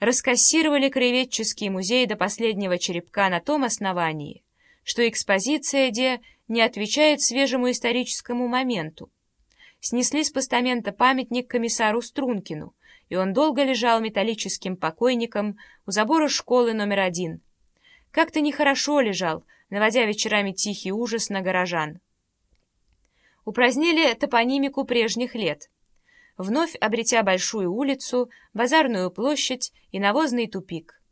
раскассировали краеведческий музей до последнего черепка на том основании, что экспозиция где не отвечает свежему историческому моменту. Снесли с постамента памятник комиссару Стрункину, и он долго лежал металлическим покойником у забора школы номер один. Как-то нехорошо лежал, наводя вечерами тихий ужас на горожан. Упразднили топонимику прежних лет, вновь обретя большую улицу, базарную площадь и навозный тупик.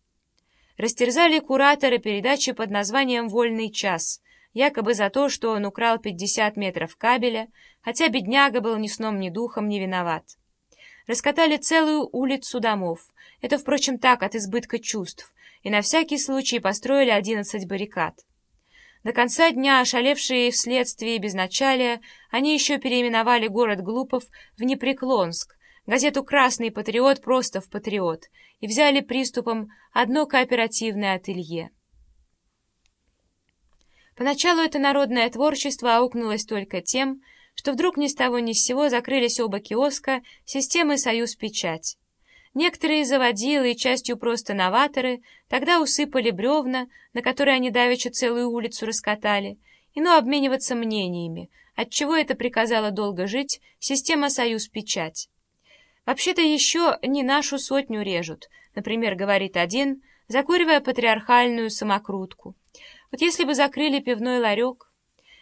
Растерзали кураторы передачи под названием «Вольный час», якобы за то, что он украл 50 метров кабеля, хотя бедняга был ни сном, ни духом не виноват. Раскатали целую улицу домов. Это, впрочем, так, от избытка чувств. И на всякий случай построили 11 баррикад. До конца дня, ошалевшие вследствие безначалия, они еще переименовали город Глупов в Непреклонск, газету «Красный патриот» просто в «Патриот», и взяли приступом одно кооперативное ателье. Поначалу это народное творчество аукнулось только тем, что вдруг ни с того ни с сего закрылись оба киоска системы «Союз Печать». Некоторые заводилы и частью просто новаторы тогда усыпали бревна, на которые они давеча целую улицу раскатали, и ну обмениваться мнениями, отчего это приказала долго жить система «Союз Печать». Вообще-то еще не нашу сотню режут, например, говорит один, закуривая патриархальную самокрутку. Вот если бы закрыли пивной ларек...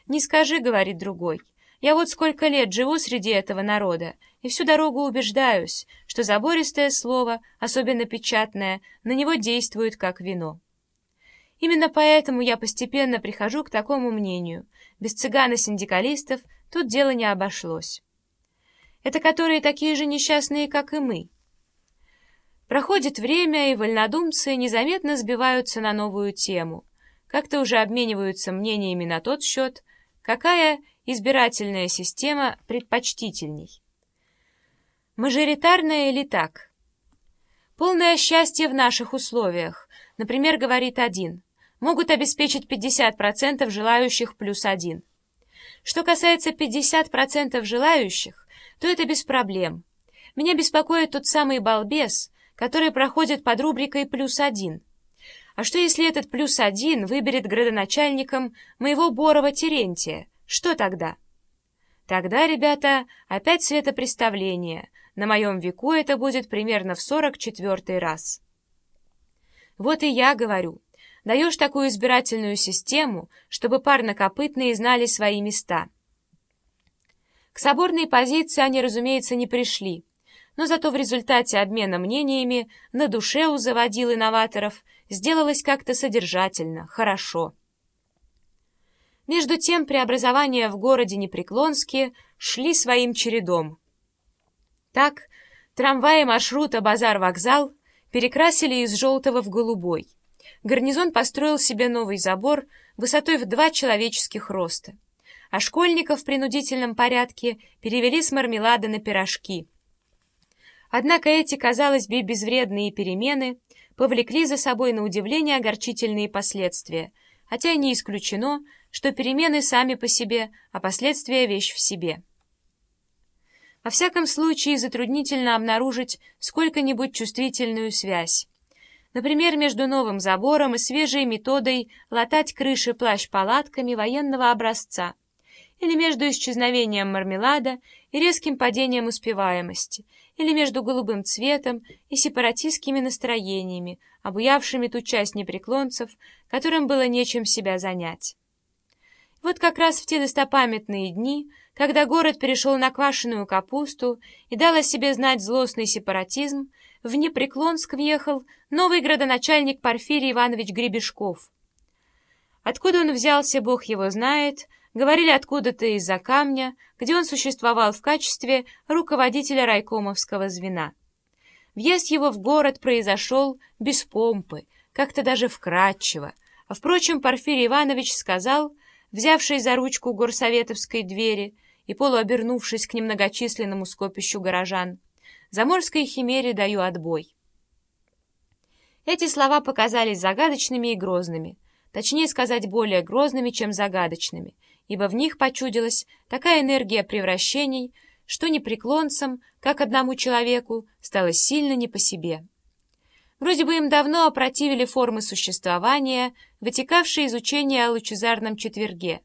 «Не скажи», — говорит другой, — «я вот сколько лет живу среди этого народа, и всю дорогу убеждаюсь, что забористое слово, особенно печатное, на него действует как вино». Именно поэтому я постепенно прихожу к такому мнению. Без цыган и синдикалистов тут дело не обошлось. Это которые такие же несчастные, как и мы. Проходит время, и вольнодумцы незаметно сбиваются на новую тему — как-то уже обмениваются мнениями на тот счет, какая избирательная система предпочтительней. Мажоритарная или так? Полное счастье в наших условиях, например, говорит один, могут обеспечить 50% желающих плюс один. Что касается 50% желающих, то это без проблем. Меня беспокоит тот самый балбес, который проходит под рубрикой «плюс один», а что, если этот плюс один выберет градоначальником моего Борова Терентия? Что тогда? Тогда, ребята, опять светопреставление. На моем веку это будет примерно в сорок четвертый раз. Вот и я говорю. Даешь такую избирательную систему, чтобы парнокопытные знали свои места. К соборной позиции они, разумеется, не пришли но зато в результате обмена мнениями на душе у заводил инноваторов сделалось как-то содержательно, хорошо. Между тем преобразования в городе Непреклонске шли своим чередом. Так, трамваи маршрута «Базар-вокзал» перекрасили из желтого в голубой. Гарнизон построил себе новый забор высотой в два человеческих роста, а школьников в принудительном порядке перевели с мармелада на пирожки – Однако эти, казалось бы, безвредные перемены повлекли за собой на удивление огорчительные последствия, хотя и не исключено, что перемены сами по себе, а последствия — вещь в себе. Во всяком случае, затруднительно обнаружить сколько-нибудь чувствительную связь. Например, между новым забором и свежей методой латать крыши плащ-палатками военного образца, или между исчезновением мармелада и резким падением успеваемости — или между голубым цветом и сепаратистскими настроениями, обуявшими ту часть непреклонцев, которым было нечем себя занять. Вот как раз в те достопамятные дни, когда город перешел на квашеную капусту и дал о себе знать злостный сепаратизм, в Непреклонск въехал новый градоначальник Порфирий Иванович Гребешков. Откуда он взялся, Бог его знает, говорили откуда-то из-за камня, где он существовал в качестве руководителя райкомовского звена. Въезд его в город произошел без помпы, как-то даже вкратчиво, а, впрочем, Порфирий Иванович сказал, взявший за ручку горсоветовской двери и полуобернувшись к немногочисленному скопищу горожан, «Заморской химере даю отбой». Эти слова показались загадочными и грозными, точнее сказать, более грозными, чем загадочными, ибо в них почудилась такая энергия превращений, что непреклонцам, как одному человеку, стало сильно не по себе. Вроде бы им давно опротивили формы существования, вытекавшие из учения о лучезарном четверге.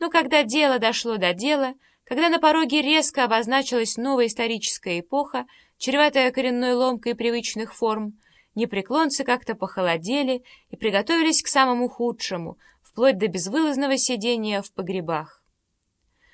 Но когда дело дошло до дела, когда на пороге резко обозначилась новая историческая эпоха, чреватая коренной ломкой привычных форм, непреклонцы как-то похолодели и приготовились к самому худшему, вплоть до безвылазного сидения в погребах.